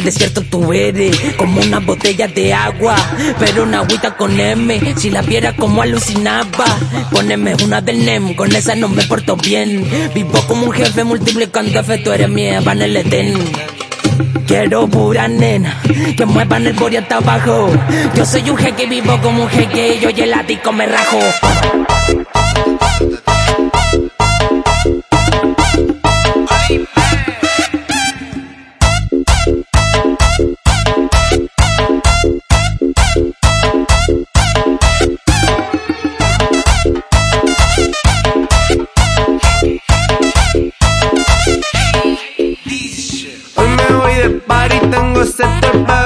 el desierto tú eres como una botella de agua, pero una agüita con M. Si la viera como alucinaba, poneme una del NEM, con esa no me porto bien. Vivo como un jefe multiplicando F, tú eres mi Eva el Edén. Quiero pura nena, que muevan el body hasta abajo. Yo soy un jeque, vivo como un jeque, yo y el ático me rajo.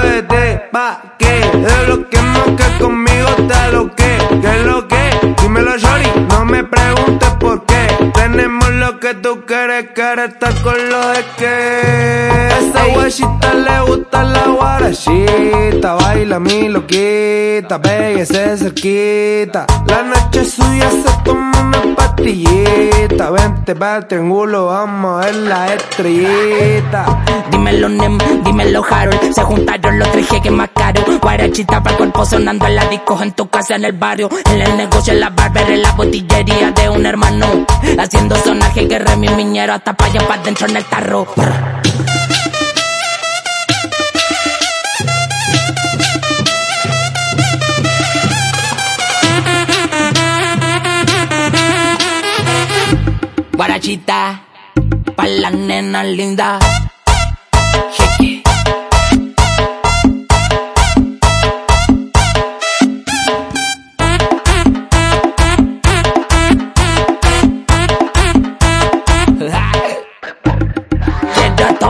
Set pa' que de lo que no que conmigo está lo que, que es lo que, dímelo shorty, no me preguntes por qué, tenemos lo que tú quieres, quieres estar con lo de que, esa guachita le gusta la guarachita, baila mi loquita, pégese cerquita, la noche suya se toma una el triángulo, vamos a ver la estrellita. Dímelo Nem, dímelo Harold. Se juntaron los tres jeques más caros. Guarachita para cuerpo sonando en la disco En tu casa, en el barrio. En el negocio, en la barber En la botillería de un hermano. Haciendo sonaje que re mi miñero Hasta pa' allá pa' dentro en el tarro Guarachita Pa' la nena linda.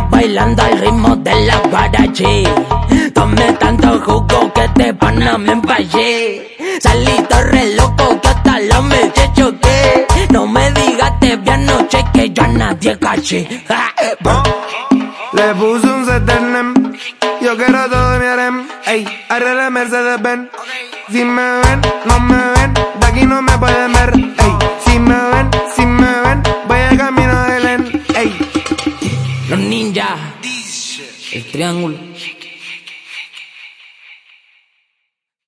Bailando al ritmo de la guarachi. Tome tanto jugo que te van a me empallé re loco que hasta la me te vi anoche que yo a nadie caché. Le puse un CTRNM, yo quiero todo mi harem, ey, arregla Mercedes Benz. Si me ven, no me ven, de aquí no me pueden ver, ey. Si me ven, si me ven, voy a camino de Len, ey. Los ninjas El triángulo